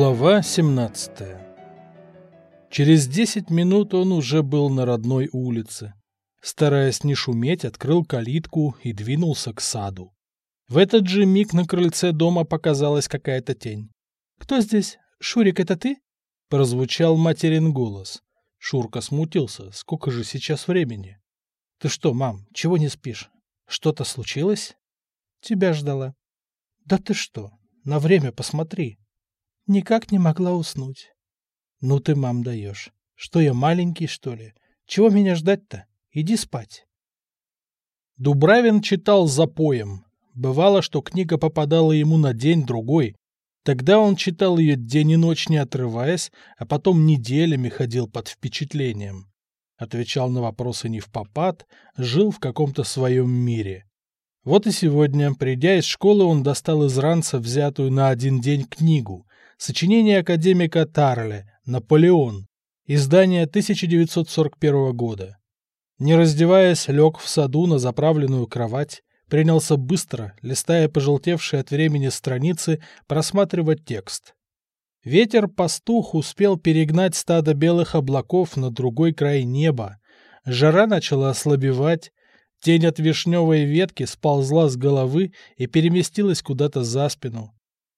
Глава 17 Через 10 минут он уже был на родной улице. Стараясь не шуметь, открыл калитку и двинулся к саду. В этот же миг на крыльце дома показалась какая-то тень. «Кто здесь? Шурик, это ты?» Прозвучал материн голос. Шурка смутился. Сколько же сейчас времени? «Ты что, мам, чего не спишь? Что-то случилось?» «Тебя ждала». «Да ты что? На время посмотри». Никак не могла уснуть. «Ну ты, мам, даешь. Что я маленький, что ли? Чего меня ждать-то? Иди спать». Дубравин читал запоем. Бывало, что книга попадала ему на день-другой. Тогда он читал ее день и ночь не отрываясь, а потом неделями ходил под впечатлением отвечал на вопросы не в попад, жил в каком-то своем мире. Вот и сегодня, придя из школы, он достал из ранца взятую на один день книгу сочинение академика Тарле «Наполеон», издание 1941 года. Не раздеваясь, лег в саду на заправленную кровать, принялся быстро, листая пожелтевшие от времени страницы, просматривать текст. Ветер-пастух успел перегнать стадо белых облаков на другой край неба. Жара начала ослабевать. Тень от вишневой ветки сползла с головы и переместилась куда-то за спину.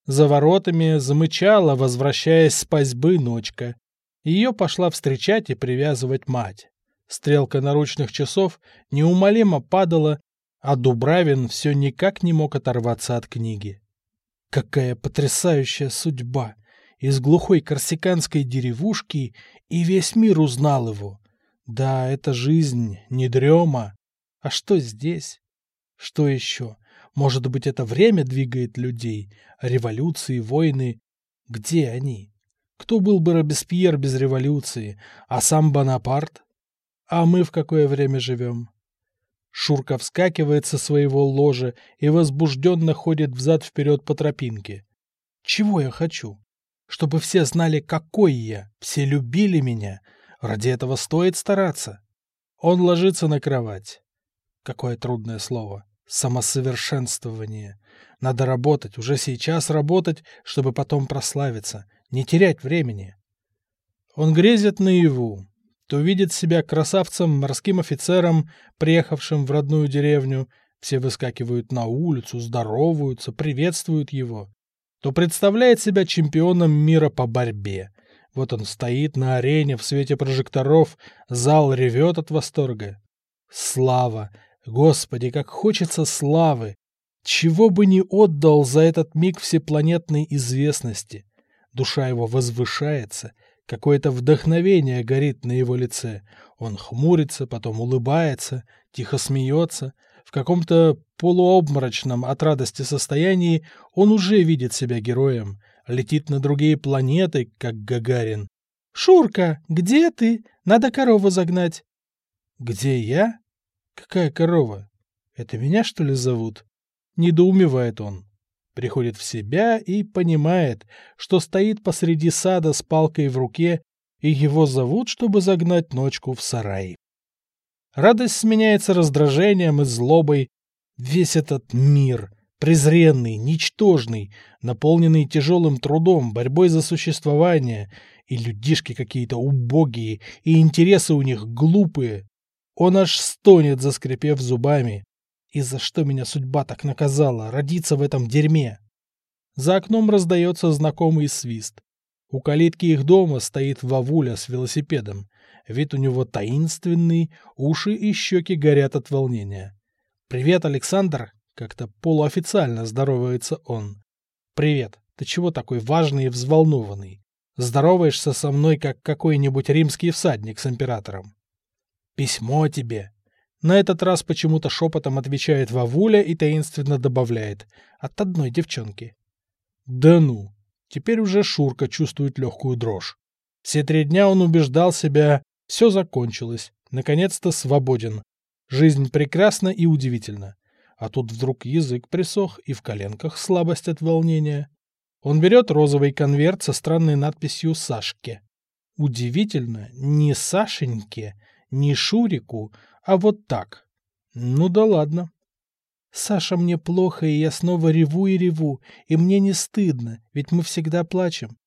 За воротами замычала, возвращаясь с пасьбы ночка. Ее пошла встречать и привязывать мать. Стрелка наручных часов неумолимо падала, а Дубравин все никак не мог оторваться от книги. Какая потрясающая судьба! из глухой корсиканской деревушки, и весь мир узнал его. Да, это жизнь, не дрема. А что здесь? Что еще? Может быть, это время двигает людей, революции, войны. Где они? Кто был бы Робеспьер без революции, а сам Бонапарт? А мы в какое время живем? Шурка вскакивает со своего ложа и возбужденно ходит взад-вперед по тропинке. Чего я хочу? чтобы все знали, какой я, все любили меня. Ради этого стоит стараться. Он ложится на кровать. Какое трудное слово. Самосовершенствование. Надо работать, уже сейчас работать, чтобы потом прославиться, не терять времени. Он грезит наяву, то видит себя красавцем, морским офицером, приехавшим в родную деревню. Все выскакивают на улицу, здороваются, приветствуют его то представляет себя чемпионом мира по борьбе. Вот он стоит на арене в свете прожекторов, зал ревет от восторга. Слава! Господи, как хочется славы! Чего бы ни отдал за этот миг всепланетной известности. Душа его возвышается, какое-то вдохновение горит на его лице. Он хмурится, потом улыбается, тихо смеется — в каком-то полуобморочном от радости состоянии он уже видит себя героем, летит на другие планеты, как Гагарин. «Шурка, где ты? Надо корову загнать». «Где я? Какая корова? Это меня, что ли, зовут?» Недоумевает он. Приходит в себя и понимает, что стоит посреди сада с палкой в руке, и его зовут, чтобы загнать ночку в сарай. Радость сменяется раздражением и злобой. Весь этот мир, презренный, ничтожный, наполненный тяжелым трудом, борьбой за существование, и людишки какие-то убогие, и интересы у них глупые. Он аж стонет, заскрипев зубами. И за что меня судьба так наказала, родиться в этом дерьме? За окном раздается знакомый свист. У калитки их дома стоит Вавуля с велосипедом. Вид у него таинственный, уши и щеки горят от волнения. «Привет, Александр!» — как-то полуофициально здоровается он. «Привет! Ты чего такой важный и взволнованный? Здороваешься со мной, как какой-нибудь римский всадник с императором?» «Письмо тебе!» На этот раз почему-то шепотом отвечает Вавуля и таинственно добавляет «от одной девчонки». «Да ну!» Теперь уже Шурка чувствует легкую дрожь. Все три дня он убеждал себя, все закончилось, наконец-то свободен. Жизнь прекрасна и удивительна. А тут вдруг язык присох и в коленках слабость от волнения. Он берет розовый конверт со странной надписью «Сашке». Удивительно, не Сашеньке, не Шурику, а вот так. Ну да ладно. Саша, мне плохо, и я снова реву и реву, и мне не стыдно, ведь мы всегда плачем.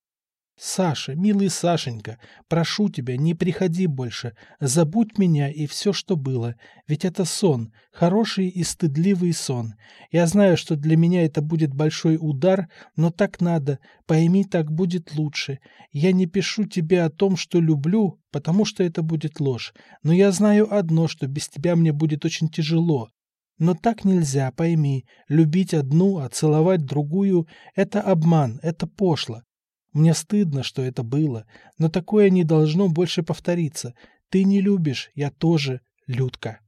Саша, милый Сашенька, прошу тебя, не приходи больше. Забудь меня и все, что было. Ведь это сон, хороший и стыдливый сон. Я знаю, что для меня это будет большой удар, но так надо. Пойми, так будет лучше. Я не пишу тебе о том, что люблю, потому что это будет ложь. Но я знаю одно, что без тебя мне будет очень тяжело. Но так нельзя, пойми. Любить одну, а целовать другую — это обман, это пошло. Мне стыдно, что это было, но такое не должно больше повториться. Ты не любишь, я тоже, Людка.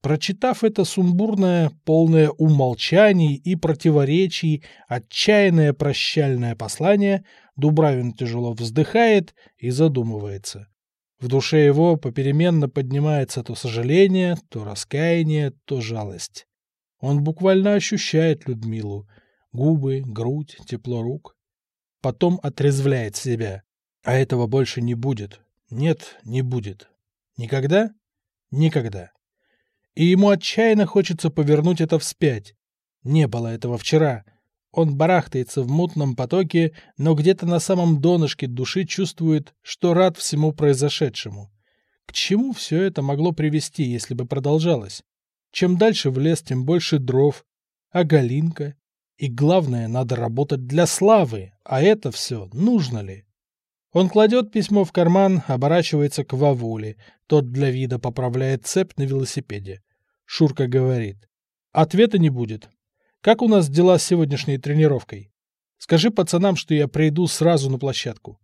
Прочитав это сумбурное, полное умолчаний и противоречий, отчаянное прощальное послание, Дубравин тяжело вздыхает и задумывается. В душе его попеременно поднимается то сожаление, то раскаяние, то жалость. Он буквально ощущает Людмилу. Губы, грудь, тепло рук потом отрезвляет себя. А этого больше не будет. Нет, не будет. Никогда? Никогда. И ему отчаянно хочется повернуть это вспять. Не было этого вчера. Он барахтается в мутном потоке, но где-то на самом донышке души чувствует, что рад всему произошедшему. К чему все это могло привести, если бы продолжалось? Чем дальше в лес, тем больше дров. А Галинка? И главное, надо работать для славы, а это все нужно ли? Он кладет письмо в карман, оборачивается к Вавуле. Тот для вида поправляет цепь на велосипеде. Шурка говорит. Ответа не будет. Как у нас дела с сегодняшней тренировкой? Скажи пацанам, что я приду сразу на площадку.